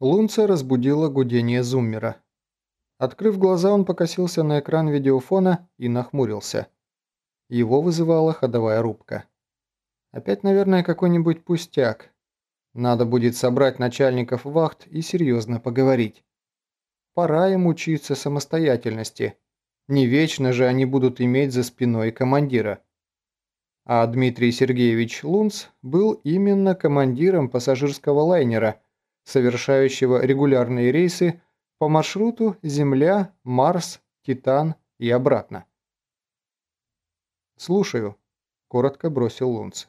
Лунца разбудило гудение зуммера. Открыв глаза, он покосился на экран видеофона и нахмурился. Его вызывала ходовая рубка. Опять, наверное, какой-нибудь пустяк. Надо будет собрать начальников вахт и серьезно поговорить. Пора им учиться самостоятельности. Не вечно же они будут иметь за спиной командира. А Дмитрий Сергеевич Лунц был именно командиром пассажирского лайнера, совершающего регулярные рейсы по маршруту Земля, Марс, Титан и обратно. «Слушаю», – коротко бросил Лунц.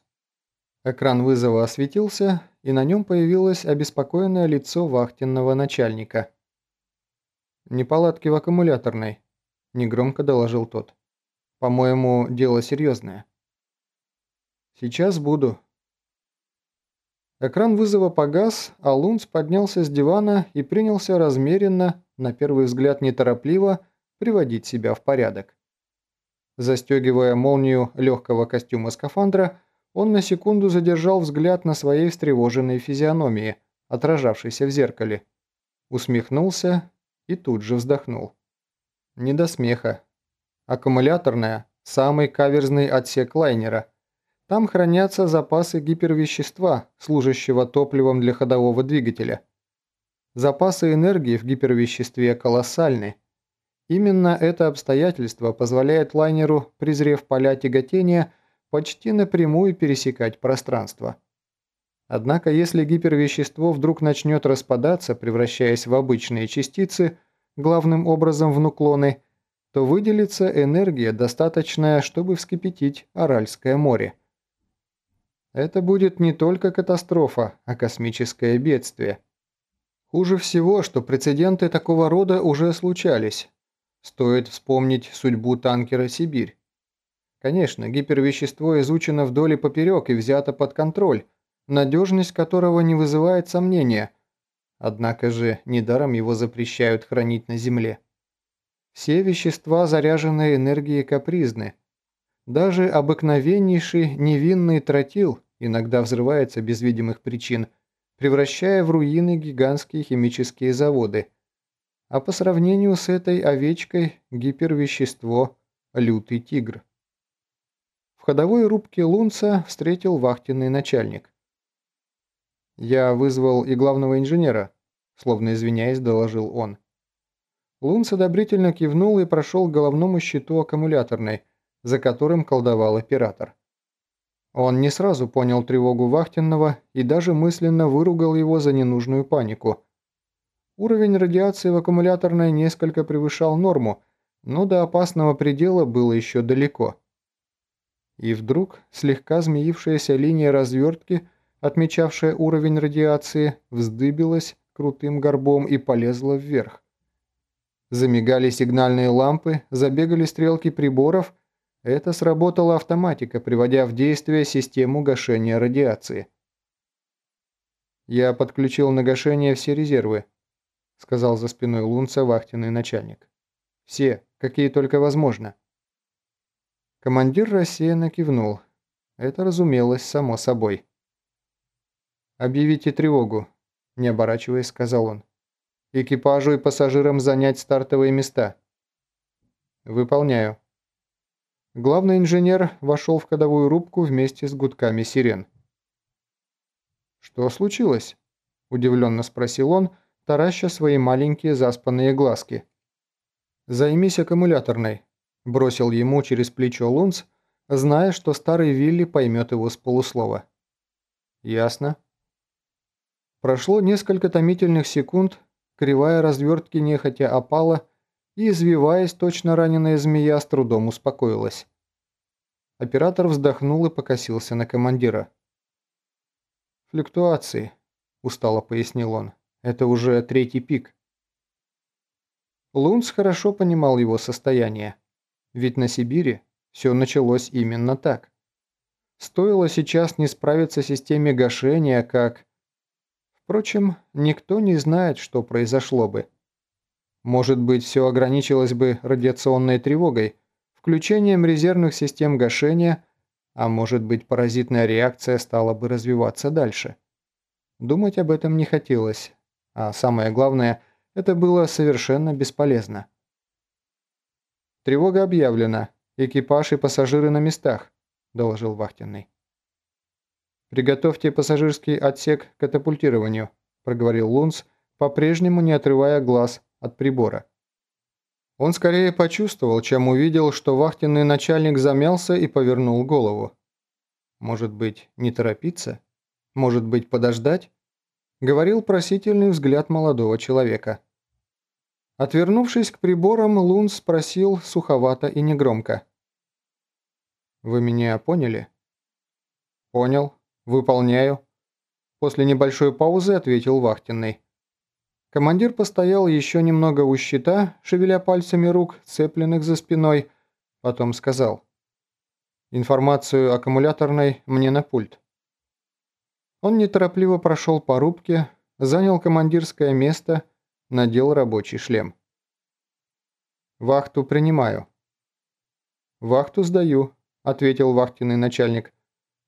Экран вызова осветился, и на нем появилось обеспокоенное лицо вахтенного начальника. «Неполадки в аккумуляторной», – негромко доложил тот. «По-моему, дело серьезное». «Сейчас буду». Экран вызова погас, а Лунц поднялся с дивана и принялся размеренно, на первый взгляд неторопливо, приводить себя в порядок. Застегивая молнию легкого костюма скафандра, он на секунду задержал взгляд на своей встревоженной физиономии, отражавшейся в зеркале. Усмехнулся и тут же вздохнул. Не до смеха. Аккумуляторная – самый каверзный отсек лайнера. Там хранятся запасы гипервещества, служащего топливом для ходового двигателя. Запасы энергии в гипервеществе колоссальны. Именно это обстоятельство позволяет лайнеру, презрев поля тяготения, почти напрямую пересекать пространство. Однако если гипервещество вдруг начнет распадаться, превращаясь в обычные частицы, главным образом в нуклоны, то выделится энергия, достаточная, чтобы вскипятить Аральское море. Это будет не только катастрофа, а космическое бедствие. Хуже всего, что прецеденты такого рода уже случались. Стоит вспомнить судьбу танкера «Сибирь». Конечно, гипервещество изучено вдоль и поперек и взято под контроль, надежность которого не вызывает сомнения. Однако же недаром его запрещают хранить на Земле. Все вещества, заряженные энергией, капризны. Даже обыкновеннейший невинный тротил иногда взрывается без видимых причин, превращая в руины гигантские химические заводы. А по сравнению с этой овечкой гипервещество – лютый тигр. В ходовой рубке Лунца встретил вахтенный начальник. «Я вызвал и главного инженера», словно извиняясь, доложил он. Лунц одобрительно кивнул и прошел к головному щиту аккумуляторной, за которым колдовал оператор. Он не сразу понял тревогу вахтенного и даже мысленно выругал его за ненужную панику. Уровень радиации в аккумуляторной несколько превышал норму, но до опасного предела было еще далеко. И вдруг слегка змеившаяся линия развертки, отмечавшая уровень радиации, вздыбилась крутым горбом и полезла вверх. Замигали сигнальные лампы, забегали стрелки приборов. Это сработала автоматика, приводя в действие систему гашения радиации. «Я подключил на гашение все резервы», — сказал за спиной Лунца вахтенный начальник. «Все, какие только возможно». Командир рассеянно кивнул. Это разумелось само собой. «Объявите тревогу», – не оборачиваясь, сказал он. «Экипажу и пассажирам занять стартовые места». «Выполняю». Главный инженер вошел в ходовую рубку вместе с гудками сирен. «Что случилось?» – удивленно спросил он, тараща свои маленькие заспанные глазки. «Займись аккумуляторной», Бросил ему через плечо Лунц, зная, что старый Вилли поймет его с полуслова. «Ясно». Прошло несколько томительных секунд, кривая развертки нехотя опала, и, извиваясь, точно раненая змея с трудом успокоилась. Оператор вздохнул и покосился на командира. «Флюктуации», – устало пояснил он. «Это уже третий пик». Лунц хорошо понимал его состояние. Ведь на Сибири все началось именно так. Стоило сейчас не справиться системе гашения, как... Впрочем, никто не знает, что произошло бы. Может быть, все ограничилось бы радиационной тревогой, включением резервных систем гашения, а может быть, паразитная реакция стала бы развиваться дальше. Думать об этом не хотелось. А самое главное, это было совершенно бесполезно. «Тревога объявлена. Экипаж и пассажиры на местах», – доложил вахтенный. «Приготовьте пассажирский отсек к катапультированию», – проговорил Лунц, по-прежнему не отрывая глаз от прибора. Он скорее почувствовал, чем увидел, что вахтенный начальник замялся и повернул голову. Может быть, не торопиться? Может быть, подождать? Говорил просительный взгляд молодого человека. Отвернувшись к приборам, Лун спросил суховато и негромко. «Вы меня поняли?» «Понял. Выполняю». После небольшой паузы ответил вахтенный. Командир постоял еще немного у щита, шевеля пальцами рук, цепленных за спиной, потом сказал. «Информацию аккумуляторной мне на пульт». Он неторопливо прошел по рубке, занял командирское место, надел рабочий шлем. «Вахту принимаю». «Вахту сдаю», — ответил вахтенный начальник.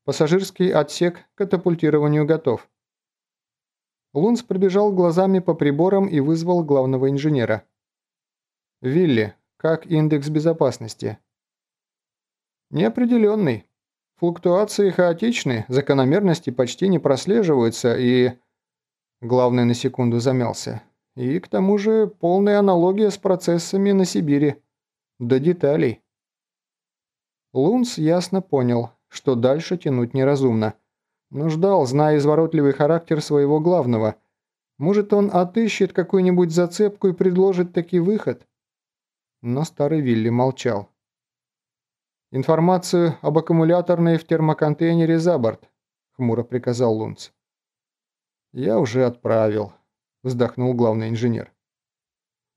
«Пассажирский отсек к катапультированию готов». Лунс пробежал глазами по приборам и вызвал главного инженера. «Вилли, как индекс безопасности?» «Неопределенный. Флуктуации хаотичны, закономерности почти не прослеживаются и...» Главный на секунду замялся. «И к тому же полная аналогия с процессами на Сибири. До деталей». Лунс ясно понял, что дальше тянуть неразумно но ждал, зная изворотливый характер своего главного. Может, он отыщет какую-нибудь зацепку и предложит таки выход? Но старый Вилли молчал. «Информацию об аккумуляторной в термоконтейнере за борт», — хмуро приказал Лунц. «Я уже отправил», — вздохнул главный инженер.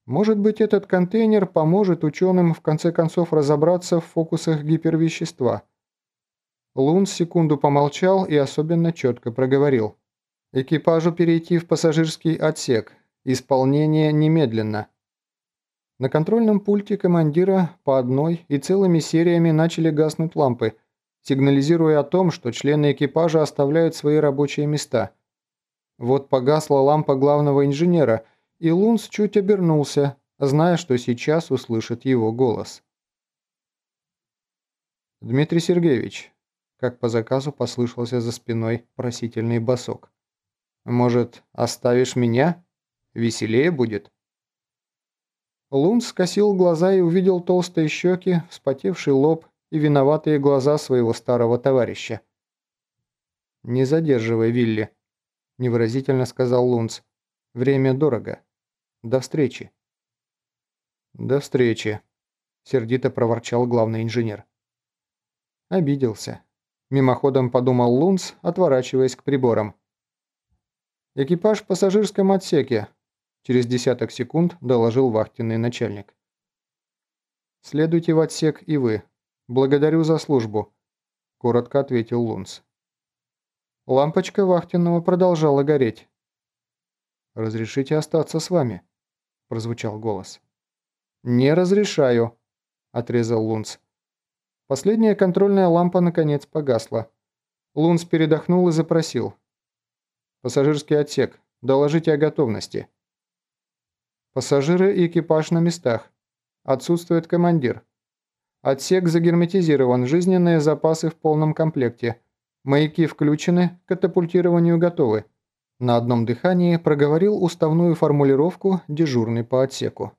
«Может быть, этот контейнер поможет ученым в конце концов разобраться в фокусах гипервещества». Лун секунду помолчал и особенно четко проговорил. «Экипажу перейти в пассажирский отсек. Исполнение немедленно». На контрольном пульте командира по одной и целыми сериями начали гаснуть лампы, сигнализируя о том, что члены экипажа оставляют свои рабочие места. Вот погасла лампа главного инженера, и Лунс чуть обернулся, зная, что сейчас услышит его голос. «Дмитрий Сергеевич, как по заказу послышался за спиной просительный босок. «Может, оставишь меня? Веселее будет?» Лун скосил глаза и увидел толстые щеки, вспотевший лоб и виноватые глаза своего старого товарища. «Не задерживай, Вилли», – невыразительно сказал Лунц. «Время дорого. До встречи». «До встречи», – сердито проворчал главный инженер. Обиделся. Мимоходом подумал Лунц, отворачиваясь к приборам. «Экипаж в пассажирском отсеке», – через десяток секунд доложил вахтенный начальник. «Следуйте в отсек и вы. Благодарю за службу», – коротко ответил Лунц. Лампочка вахтенного продолжала гореть. «Разрешите остаться с вами?» – прозвучал голос. «Не разрешаю», – отрезал Лунц. Последняя контрольная лампа наконец погасла. Лунс передохнул и запросил. «Пассажирский отсек. Доложите о готовности». «Пассажиры и экипаж на местах. Отсутствует командир. Отсек загерметизирован, жизненные запасы в полном комплекте. Маяки включены, к катапультированию готовы». На одном дыхании проговорил уставную формулировку дежурный по отсеку.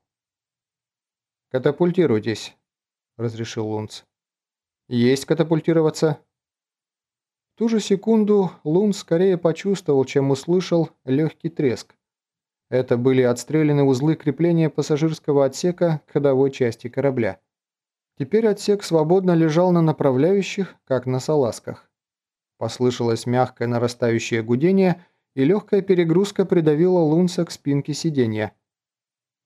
«Катапультируйтесь», – разрешил Лунц. «Есть катапультироваться?» В ту же секунду Лун скорее почувствовал, чем услышал легкий треск. Это были отстреляны узлы крепления пассажирского отсека к ходовой части корабля. Теперь отсек свободно лежал на направляющих, как на салазках. Послышалось мягкое нарастающее гудение, и легкая перегрузка придавила Лунса к спинке сиденья.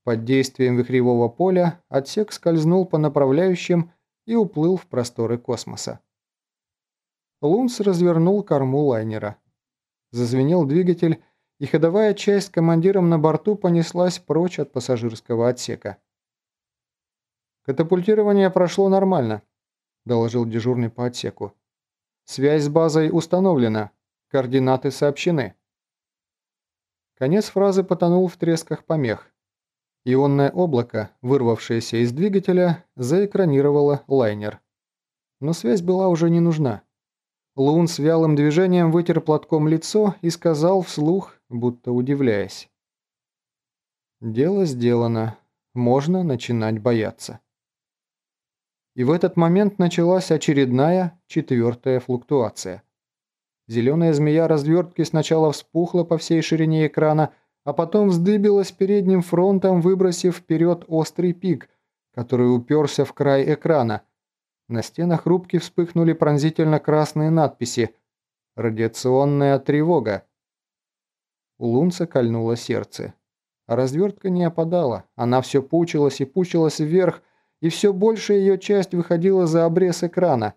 Под действием вихревого поля отсек скользнул по направляющим и уплыл в просторы космоса. Лунс развернул корму лайнера. Зазвенел двигатель, и ходовая часть командиром на борту понеслась прочь от пассажирского отсека. «Катапультирование прошло нормально», – доложил дежурный по отсеку. «Связь с базой установлена. Координаты сообщены». Конец фразы потонул в тресках помех. Ионное облако, вырвавшееся из двигателя, заэкранировало лайнер. Но связь была уже не нужна. Лун с вялым движением вытер платком лицо и сказал вслух, будто удивляясь. «Дело сделано. Можно начинать бояться». И в этот момент началась очередная, четвертая флуктуация. Зеленая змея развертки сначала вспухла по всей ширине экрана, а потом вздыбилась передним фронтом, выбросив вперед острый пик, который уперся в край экрана. На стенах рубки вспыхнули пронзительно красные надписи «Радиационная тревога». У Лунца кольнуло сердце. А развертка не опадала, она все пучилась и пучилась вверх, и все больше ее часть выходила за обрез экрана.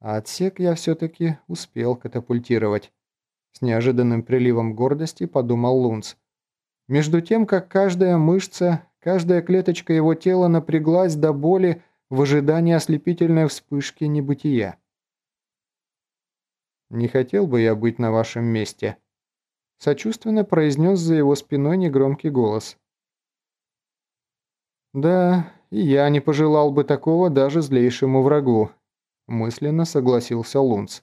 А отсек я все-таки успел катапультировать. С неожиданным приливом гордости подумал Лунц. Между тем, как каждая мышца, каждая клеточка его тела напряглась до боли в ожидании ослепительной вспышки небытия. «Не хотел бы я быть на вашем месте», – сочувственно произнес за его спиной негромкий голос. «Да, и я не пожелал бы такого даже злейшему врагу», – мысленно согласился Лунц.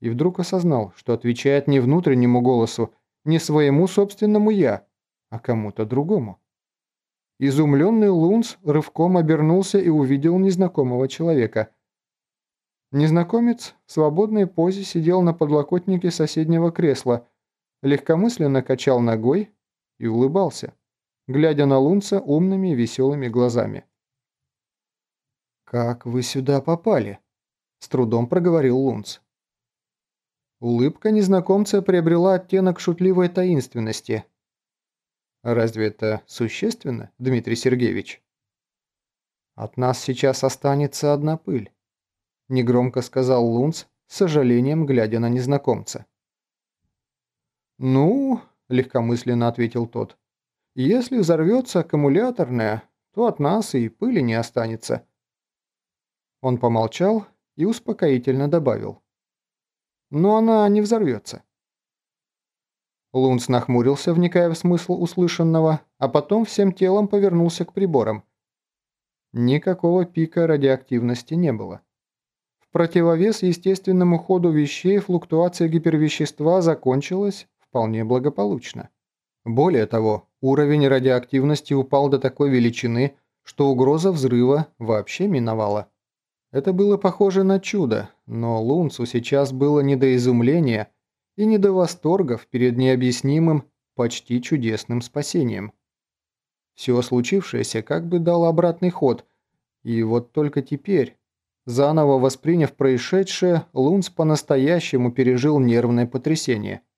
И вдруг осознал, что отвечает не внутреннему голосу, не своему собственному «я», а кому-то другому. Изумленный Лунц рывком обернулся и увидел незнакомого человека. Незнакомец в свободной позе сидел на подлокотнике соседнего кресла, легкомысленно качал ногой и улыбался глядя на Лунца умными веселыми глазами. «Как вы сюда попали?» – с трудом проговорил Лунц. Улыбка незнакомца приобрела оттенок шутливой таинственности. «Разве это существенно, Дмитрий Сергеевич?» «От нас сейчас останется одна пыль», – негромко сказал Лунц, с сожалением глядя на незнакомца. «Ну», – легкомысленно ответил тот, если взорвется аккумуляторная, то от нас и пыли не останется». Он помолчал и успокоительно добавил. «Но она не взорвется». Лунц нахмурился, вникая в смысл услышанного, а потом всем телом повернулся к приборам. Никакого пика радиоактивности не было. В противовес естественному ходу вещей флуктуация гипервещества закончилась вполне благополучно. Более того, уровень радиоактивности упал до такой величины, что угроза взрыва вообще миновала. Это было похоже на чудо, но Лунцу сейчас было не до изумления и не до восторгов перед необъяснимым, почти чудесным спасением. Все случившееся как бы дало обратный ход, и вот только теперь, заново восприняв происшедшее, Лунц по-настоящему пережил нервное потрясение –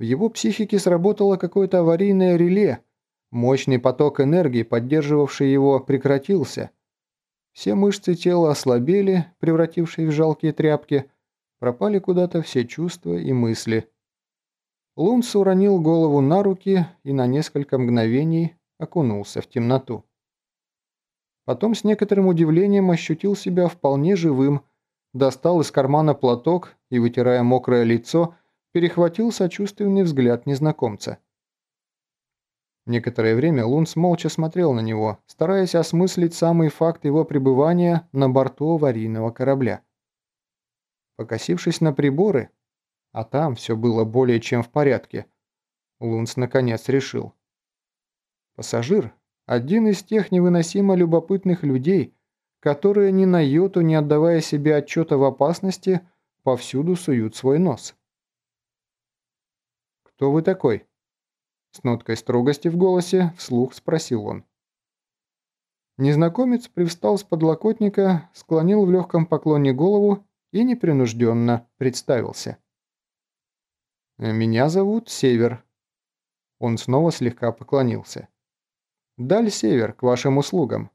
в его психике сработало какое-то аварийное реле. Мощный поток энергии, поддерживавший его, прекратился. Все мышцы тела ослабели, превратившись в жалкие тряпки. Пропали куда-то все чувства и мысли. Лунс уронил голову на руки и на несколько мгновений окунулся в темноту. Потом с некоторым удивлением ощутил себя вполне живым, достал из кармана платок и, вытирая мокрое лицо, перехватил сочувственный взгляд незнакомца. Некоторое время Лунс молча смотрел на него, стараясь осмыслить самый факт его пребывания на борту аварийного корабля. Покосившись на приборы, а там все было более чем в порядке, Лунс наконец решил. Пассажир – один из тех невыносимо любопытных людей, которые ни на йоту, не отдавая себе отчета в опасности, повсюду суют свой нос. «Кто вы такой?» С ноткой строгости в голосе вслух спросил он. Незнакомец привстал с подлокотника, склонил в легком поклоне голову и непринужденно представился. «Меня зовут Север». Он снова слегка поклонился. «Даль Север, к вашим услугам».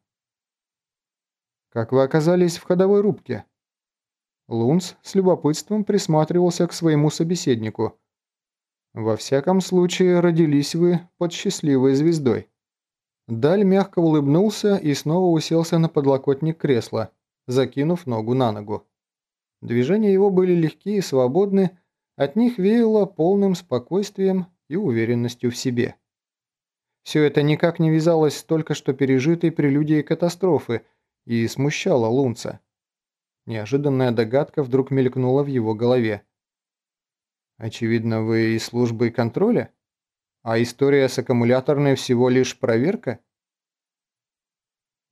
«Как вы оказались в ходовой рубке?» Лунц с любопытством присматривался к своему собеседнику – во всяком случае, родились вы под счастливой звездой. Даль мягко улыбнулся и снова уселся на подлокотник кресла, закинув ногу на ногу. Движения его были легкие и свободны, От них веяло полным спокойствием и уверенностью в себе. Все это никак не вязалось с только что пережитой прелюдией катастрофы и смущало Лунца. Неожиданная догадка вдруг мелькнула в его голове. «Очевидно, вы из службы контроля? А история с аккумуляторной всего лишь проверка?»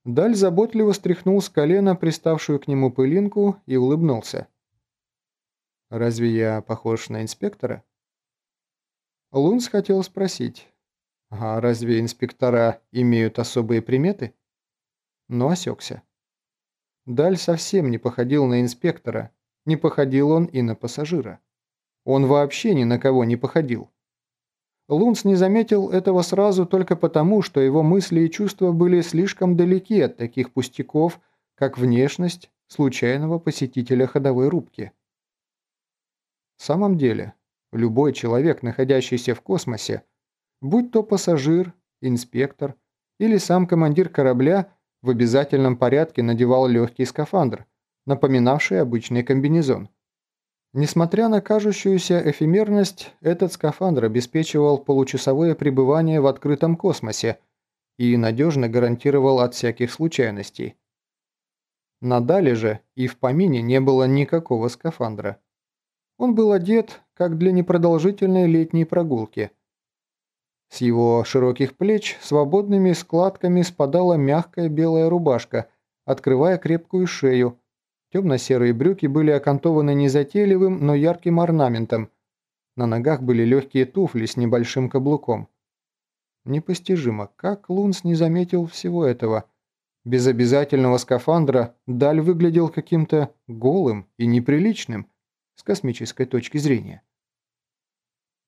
Даль заботливо стряхнул с колена приставшую к нему пылинку и улыбнулся. «Разве я похож на инспектора?» Лунс хотел спросить, а разве инспектора имеют особые приметы? Но осекся. Даль совсем не походил на инспектора, не походил он и на пассажира. Он вообще ни на кого не походил. Лунс не заметил этого сразу только потому, что его мысли и чувства были слишком далеки от таких пустяков, как внешность случайного посетителя ходовой рубки. В самом деле, любой человек, находящийся в космосе, будь то пассажир, инспектор или сам командир корабля, в обязательном порядке надевал легкий скафандр, напоминавший обычный комбинезон. Несмотря на кажущуюся эфемерность, этот скафандр обеспечивал получасовое пребывание в открытом космосе и надежно гарантировал от всяких случайностей. На Дале же и в помине не было никакого скафандра. Он был одет, как для непродолжительной летней прогулки. С его широких плеч свободными складками спадала мягкая белая рубашка, открывая крепкую шею, Темно-серые брюки были окантованы незатейливым, но ярким орнаментом. На ногах были легкие туфли с небольшим каблуком. Непостижимо, как Лунс не заметил всего этого. Без обязательного скафандра Даль выглядел каким-то голым и неприличным с космической точки зрения.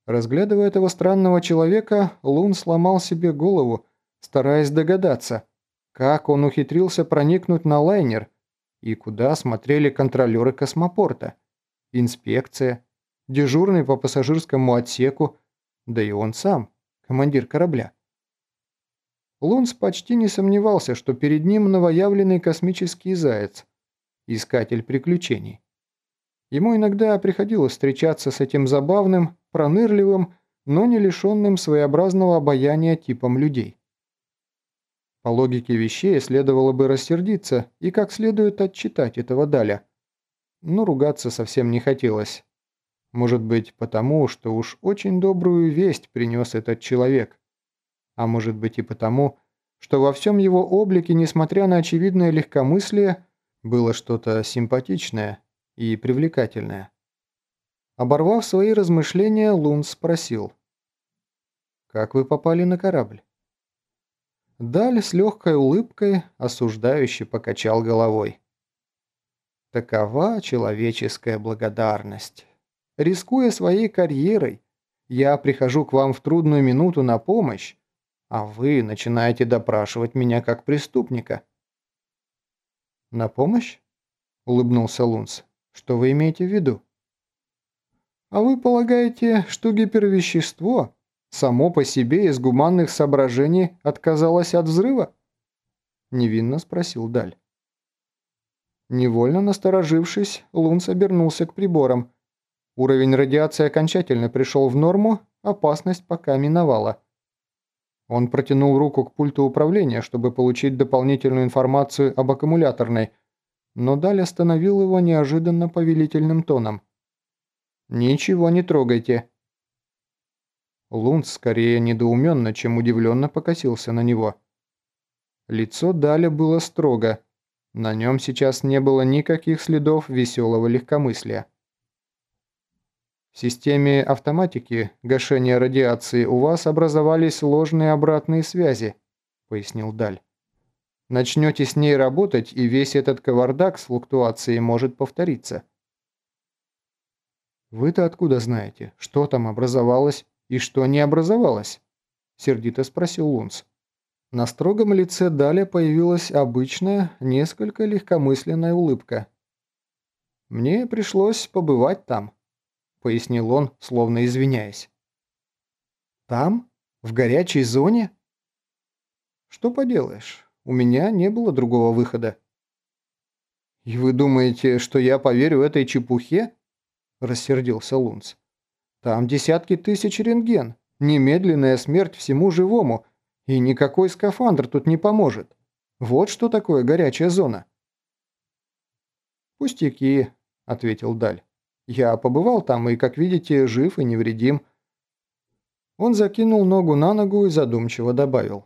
Разглядывая этого странного человека, Лун сломал себе голову, стараясь догадаться, как он ухитрился проникнуть на лайнер – и куда смотрели контролеры космопорта, инспекция, дежурный по пассажирскому отсеку, да и он сам, командир корабля. Лунс почти не сомневался, что перед ним новоявленный космический заяц, искатель приключений. Ему иногда приходилось встречаться с этим забавным, пронырливым, но не лишенным своеобразного обаяния типом людей. По логике вещей следовало бы рассердиться и как следует отчитать этого Даля. Но ругаться совсем не хотелось. Может быть, потому, что уж очень добрую весть принес этот человек. А может быть и потому, что во всем его облике, несмотря на очевидное легкомыслие, было что-то симпатичное и привлекательное. Оборвав свои размышления, Лун спросил. «Как вы попали на корабль?» Даль с легкой улыбкой осуждающе покачал головой. Такова человеческая благодарность. Рискуя своей карьерой, я прихожу к вам в трудную минуту на помощь, а вы начинаете допрашивать меня как преступника. «На помощь?» – улыбнулся Лунс. «Что вы имеете в виду?» «А вы полагаете, что гипервещество само по себе из гуманных соображений отказалось от взрыва?» Невинно спросил Даль. Невольно насторожившись, Лунс обернулся к приборам. Уровень радиации окончательно пришел в норму, опасность пока миновала. Он протянул руку к пульту управления, чтобы получить дополнительную информацию об аккумуляторной, но Даль остановил его неожиданно повелительным тоном. «Ничего не трогайте. Лунц скорее недоуменно, чем удивленно покосился на него. Лицо Даля было строго. На нем сейчас не было никаких следов веселого легкомыслия. В системе автоматики гашения радиации у вас образовались ложные обратные связи, пояснил Даль. Начнете с ней работать, и весь этот кавардак с флуктуацией может повториться. Вы-то откуда знаете, что там образовалось? «И что не образовалось?» – сердито спросил Лунс. На строгом лице Даля появилась обычная, несколько легкомысленная улыбка. «Мне пришлось побывать там», – пояснил он, словно извиняясь. «Там? В горячей зоне?» «Что поделаешь, у меня не было другого выхода». «И вы думаете, что я поверю этой чепухе?» – рассердился Лунц. Там десятки тысяч рентген, немедленная смерть всему живому, и никакой скафандр тут не поможет. Вот что такое горячая зона». «Пустяки», — ответил Даль. «Я побывал там и, как видите, жив и невредим». Он закинул ногу на ногу и задумчиво добавил.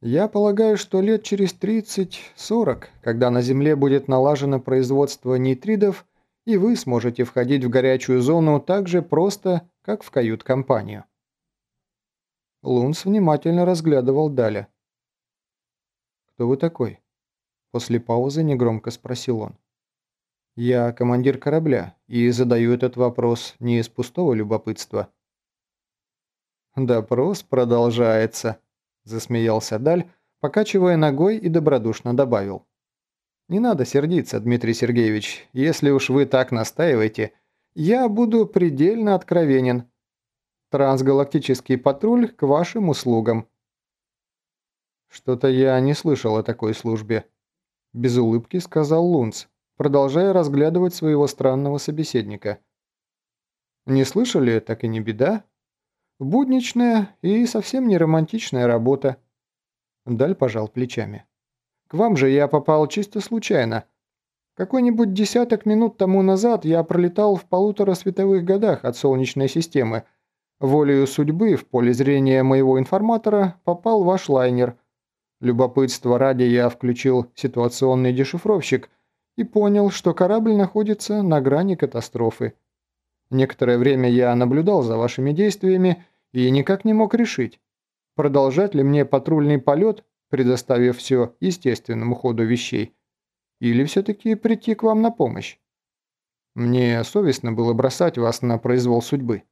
«Я полагаю, что лет через 30-40, когда на Земле будет налажено производство нейтридов, и вы сможете входить в горячую зону так же просто, как в кают-компанию». Лунс внимательно разглядывал Даля. «Кто вы такой?» После паузы негромко спросил он. «Я командир корабля и задаю этот вопрос не из пустого любопытства». «Допрос продолжается», – засмеялся Даль, покачивая ногой и добродушно добавил. «Не надо сердиться, Дмитрий Сергеевич, если уж вы так настаиваете, я буду предельно откровенен. Трансгалактический патруль к вашим услугам». «Что-то я не слышал о такой службе», – без улыбки сказал Лунц продолжая разглядывать своего странного собеседника. «Не слышали, так и не беда. Будничная и совсем не романтичная работа». Даль пожал плечами. «К вам же я попал чисто случайно. Какой-нибудь десяток минут тому назад я пролетал в полутора световых годах от Солнечной системы. Волею судьбы в поле зрения моего информатора попал ваш лайнер. Любопытство ради я включил ситуационный дешифровщик – и понял, что корабль находится на грани катастрофы. Некоторое время я наблюдал за вашими действиями и никак не мог решить, продолжать ли мне патрульный полет, предоставив все естественному ходу вещей, или все-таки прийти к вам на помощь. Мне совестно было бросать вас на произвол судьбы.